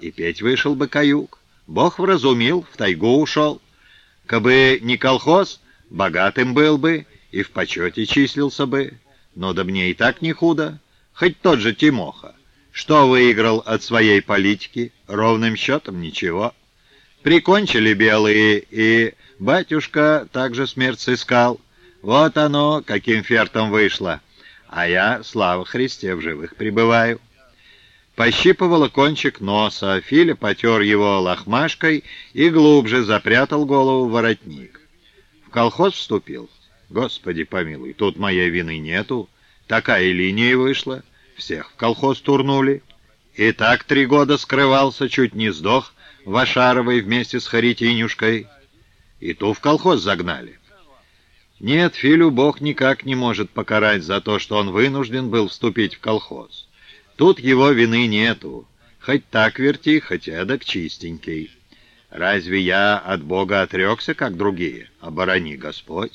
и петь вышел бы каюк. Бог вразумил, в тайгу ушел. Кабы не колхоз, богатым был бы и в почете числился бы. Но да мне и так не худо, хоть тот же Тимоха. Что выиграл от своей политики? Ровным счетом ничего. Прикончили белые, и батюшка также смерть сыскал. Вот оно, каким фертом вышло. А я, слава Христе, в живых пребываю. Пощипывала кончик носа, Филя потер его лохмашкой и глубже запрятал голову в воротник. В колхоз вступил. Господи помилуй, тут моей вины нету. Такая линия вышла. Всех в колхоз турнули. И так три года скрывался, чуть не сдох, в Ашаровой вместе с Харитинюшкой. И ту в колхоз загнали. Нет, Филю Бог никак не может покарать за то, что он вынужден был вступить в колхоз. Тут его вины нету. Хоть так верти, хоть эдак чистенький. Разве я от Бога отрекся, как другие? Оборони Господь.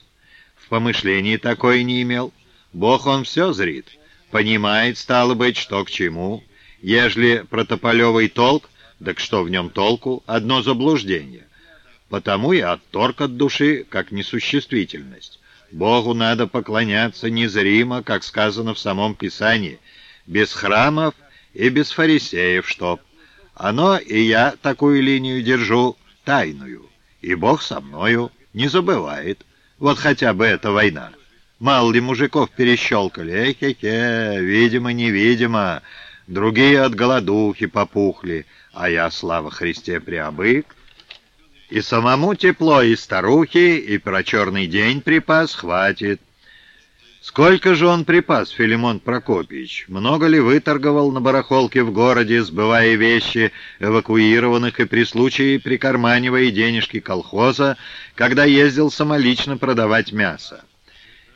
В помышлении такое не имел. Бог он все зрит. Понимает, стало быть, что к чему. Ежели протополевый толк, так что в нем толку? Одно заблуждение. Потому и отторг от души, как несуществительность. Богу надо поклоняться незримо, как сказано в самом Писании — без храмов и без фарисеев, чтоб. Оно и я такую линию держу, тайную, и Бог со мною не забывает. Вот хотя бы эта война. Мало ли мужиков перещелкали, эхе-хе, видимо-невидимо. Другие от голодухи попухли, а я, слава Христе, приобык. И самому тепло, и старухи, и про черный день припас хватит. Сколько же он припас, Филимон Прокопьевич? Много ли выторговал на барахолке в городе, сбывая вещи эвакуированных и при случае прикарманивая денежки колхоза, когда ездил самолично продавать мясо?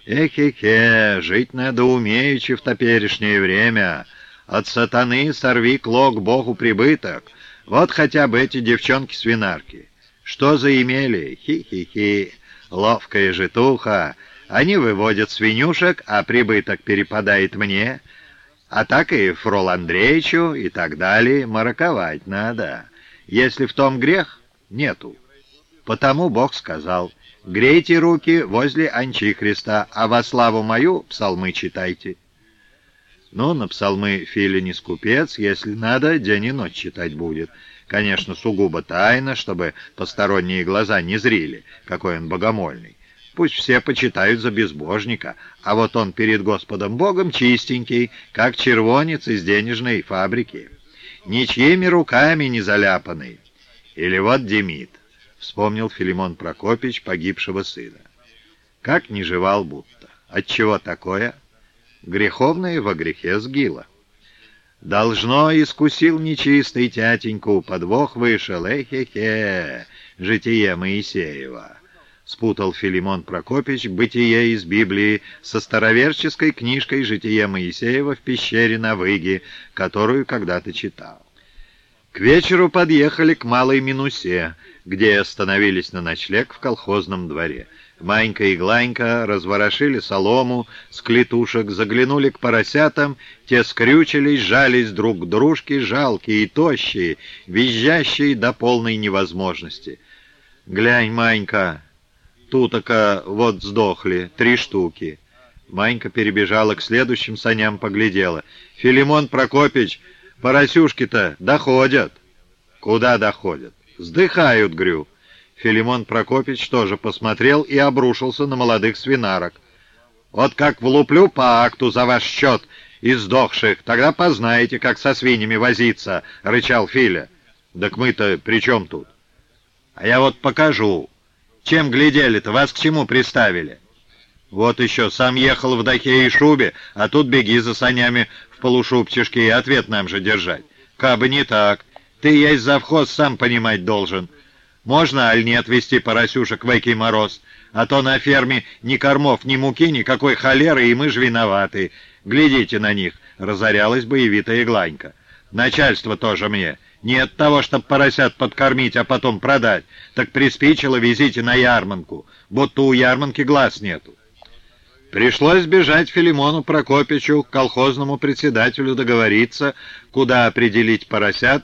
Эхе-хе, жить надо умеючи в топерешнее время. От сатаны сорви клок Богу прибыток. Вот хотя бы эти девчонки-свинарки. Что заимели? Хи-хи-хи, ловкая житуха. Они выводят свинюшек, а прибыток перепадает мне, а так и Фрол Андреевичу и так далее. Мараковать надо. Если в том грех, нету. Потому Бог сказал, грейте руки возле Анчихриста, а во славу мою псалмы читайте. Ну, на псалмы Филя не скупец, если надо, день и ночь читать будет. Конечно, сугубо тайно, чтобы посторонние глаза не зрили, какой он богомольный. Пусть все почитают за безбожника, а вот он перед Господом Богом чистенький, как червонец из денежной фабрики, ничьими руками не заляпанный. Или вот Демид, вспомнил Филимон Прокопич погибшего сына. Как не жевал будто. Отчего такое? Греховное во грехе сгило. Должно, искусил нечистый тятеньку, подвох вышел, эхе-хе, житие Моисеева спутал Филимон Прокопич «Бытие из Библии» со староверческой книжкой «Житие Моисеева в пещере на Выге», которую когда-то читал. К вечеру подъехали к Малой Минусе, где остановились на ночлег в колхозном дворе. Манька и Гланька разворошили солому с клетушек, заглянули к поросятам, те скрючились, жались друг к дружке, жалкие и тощие, визжащие до полной невозможности. «Глянь, Манька, Тутока вот сдохли, три штуки. Манька перебежала к следующим саням, поглядела. «Филимон Прокопич, поросюшки-то доходят». «Куда доходят?» «Сдыхают, грю». Филимон Прокопич тоже посмотрел и обрушился на молодых свинарок. «Вот как влуплю по акту за ваш счет из сдохших, тогда познаете, как со свиньями возиться», — рычал Филя. «Так мы-то при чем тут?» «А я вот покажу». Чем глядели-то? Вас к чему приставили?» «Вот еще, сам ехал в дахе и шубе, а тут беги за санями в полушубчишке и ответ нам же держать. Кабы не так. Ты есть завхоз, сам понимать должен. Можно, аль не отвезти поросюшек в экий мороз? А то на ферме ни кормов, ни муки, никакой холеры, и мы ж виноваты. Глядите на них!» — разорялась боевитая Гланька. «Начальство тоже мне. Не от того, чтобы поросят подкормить, а потом продать. Так приспичило везите на ярманку, будто у ярманки глаз нету. Пришлось бежать Филимону Прокопичу, к колхозному председателю договориться, куда определить поросят,